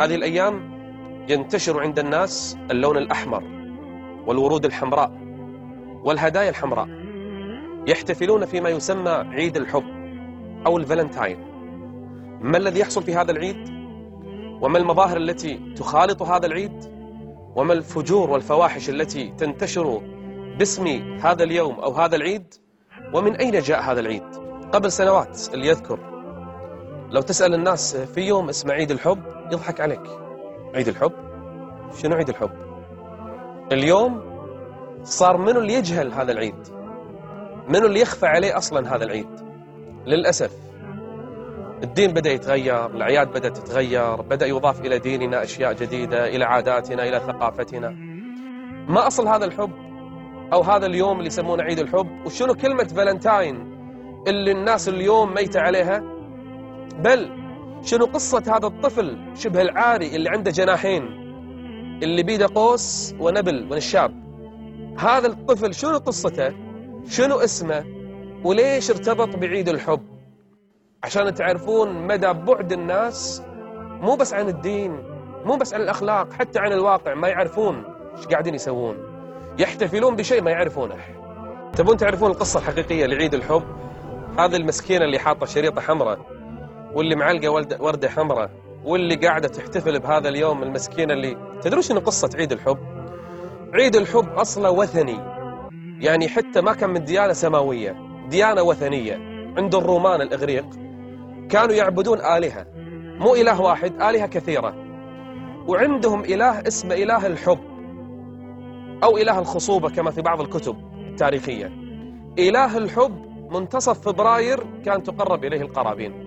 هذه الأيام ينتشر عند الناس اللون الأحمر والورود الحمراء والهدايا الحمراء يحتفلون فيما يسمى عيد الحب أو الفالنتاين. ما الذي يحصل في هذا العيد؟ وما المظاهر التي تخالط هذا العيد؟ وما الفجور والفواحش التي تنتشر باسم هذا اليوم أو هذا العيد؟ ومن أين جاء هذا العيد؟ قبل سنوات اللي يذكر لو تسأل الناس في يوم اسمه عيد الحب يضحك عليك. عيد الحب؟ شنو عيد الحب؟ اليوم صار منو اللي يجهل هذا العيد؟ منو اللي يخفى عليه أصلا هذا العيد؟ للأسف. الدين بدأ يتغير الأعياد بدأت تتغير بدأ يضاف إلى ديننا أشياء جديدة إلى عاداتنا إلى ثقافتنا. ما أصل هذا الحب؟ أو هذا اليوم اللي يسمونه عيد الحب؟ وشنو كلمة فالنتاين اللي الناس اليوم ميتة عليها؟ بل شنو قصة هذا الطفل شبه العاري اللي عنده جناحين؟ اللي بيده قوس ونبل ونشاب. هذا الطفل شنو قصته؟ شنو اسمه؟ وليش ارتبط بعيد الحب؟ عشان تعرفون مدى بعد الناس مو بس عن الدين مو بس عن الأخلاق حتى عن الواقع ما يعرفون إيش قاعدين يسوون. يحتفلون بشيء ما يعرفونه. تبون تعرفون القصة الحقيقية لعيد الحب؟ هذه المسكينة اللي حاطة شريطة حمراء. واللي معلقة وردة حمراء واللي قاعدة تحتفل بهذا اليوم المسكينة اللي تدرون شنو قصة عيد الحب؟ عيد الحب أصله وثني. يعني حتى ما كان من ديانة سماوية ديانة وثنية. عند الرومان الإغريق كانوا يعبدون آلهة. مو إله واحد آلهة كثيرة. وعندهم إله اسمه إله الحب أو إله الخصوبة كما في بعض الكتب التاريخية. إله الحب منتصف فبراير كان تقرب إليه القرابين.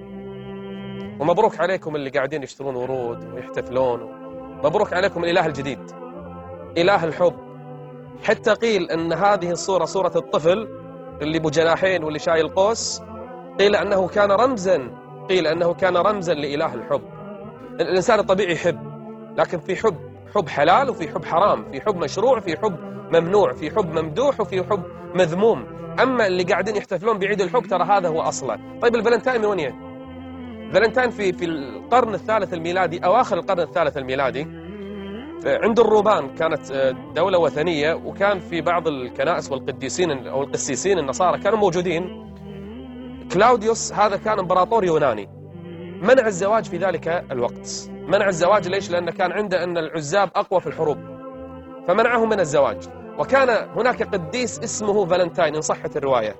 ومبروك عليكم اللي قاعدين يشترون ورود ويحتفلون. مبروك عليكم الإله الجديد. إله الحب. حتى قيل أن هذه الصورة صورة الطفل اللي بجناحين واللي شايل قوس قيل أنه كان رمزا. قيل أنه كان رمزا لإله الحب. الإنسان الطبيعي يحب لكن في حب حب حلال وفي حب حرام. في حب مشروع في حب ممنوع. في حب ممدوح وفي حب مذموم. أما اللي قاعدين يحتفلون بعيد الحب ترى هذا هو أصله طيب الفالنتاين من وين فالنتاين في في القرن الثالث الميلادي أواخر القرن الثالث الميلادي عند الرومان كانت آه، دولة وثنية وكان في بعض الكنائس والقديسين أو القسيسين النصارى كانوا موجودين. كلاوديوس هذا كان إمبراطور يوناني. منع الزواج في ذلك الوقت. منع الزواج ليش؟ لأنه كان عنده أن العزاب أقوى في الحروب. فمنعه من الزواج. وكان هناك قديس اسمه فالنتاين إن صحت الرواية.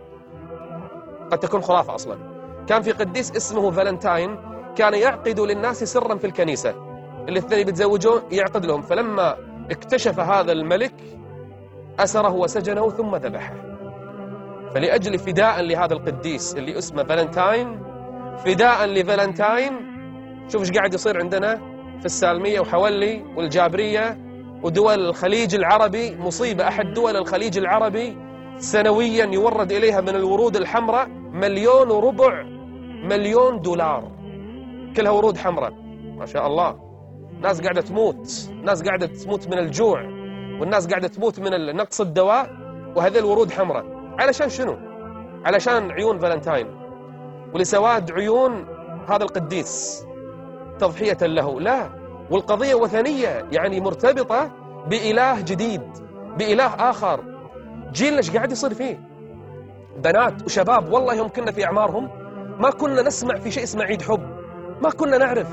قد تكون خرافة أصلا. كان في قديس اسمه فالنتاين كان يعقد للناس سرا في الكنيسة. اللي الاثنين بيتزوجون يعقد لهم. فلما اكتشف هذا الملك أسره وسجنه ثم ذبحه. فلأجل فداء لهذا القديس اللي اسمه فالنتاين فداء لفالنتاين شوف إيش قاعد يصير عندنا في السالمية وحولي والجابرية ودول الخليج العربي. مصيبة أحد دول الخليج العربي سنويا يورد إليها من الورود الحمراء مليون وربع مليون دولار. كلها ورود حمراء. ما شاء الله. ناس قاعدة تموت. ناس قاعدة تموت من الجوع. والناس قاعدة تموت من نقص الدواء. وهذه الورود حمراء. علشان شنو؟ علشان عيون فالنتاين. ولسواد عيون هذا القديس. تضحية له. لا. والقضية وثنية. يعني مرتبطة بإله جديد. بإله آخر. جيلنا إيش قاعد يصير فيه؟ بنات وشباب. والله يوم كنا في أعمارهم ما كنا نسمع في شيء اسمه عيد حب. ما كنا نعرف.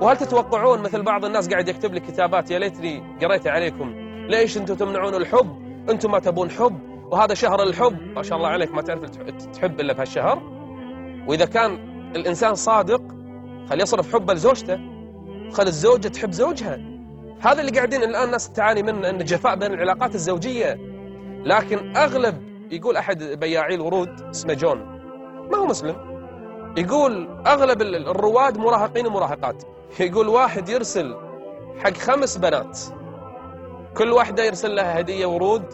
وهل تتوقعون مثل بعض الناس قاعد يكتب لي كتابات يا ليتني قريتها عليكم ليش أنتم تمنعون الحب؟ أنتم ما تبون حب. وهذا شهر الحب. ما شاء الله عليك ما تعرف تحب إلا بهالشهر. وإذا كان الإنسان صادق خلي يصرف حبه لزوجته. خلي الزوجة تحب زوجها. هذا اللي قاعدين الآن الناس تعاني منه إن جفاء بين العلاقات الزوجية. لكن أغلب يقول أحد بياعي الورود اسمه جون. ما هو مسلم. يقول أغلب الرواد مراهقين ومراهقات. يقول واحد يرسل حق خمس بنات. كل واحدة يرسل لها هدية ورود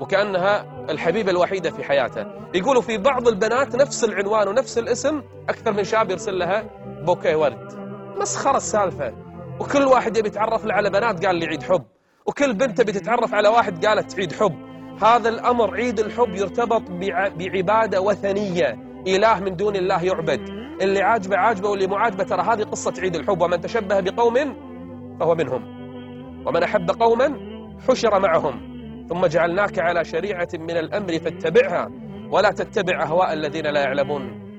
وكأنها الحبيبة الوحيدة في حياته. يقولوا في بعض البنات نفس العنوان ونفس الاسم أكثر من شاب يرسل لها بوكيه ورد. مسخرة السالفة وكل واحد يبي يتعرف له على بنات قال لي عيد حب. وكل بنت تبي تتعرف على واحد قالت عيد حب. هذا الأمر عيد الحب يرتبط بعبادة وثنية. إله من دون الله يعبد. اللي عاجبه عاجبه واللي مو عاجبه ترى هذه قصة عيد الحب. ومن تشبه بقوم فهو منهم. ومن أحب قوما حشر معهم. ثم جعلناك على شريعة من الأمر فاتبعها ولا تتبع أهواء الذين لا يعلمون.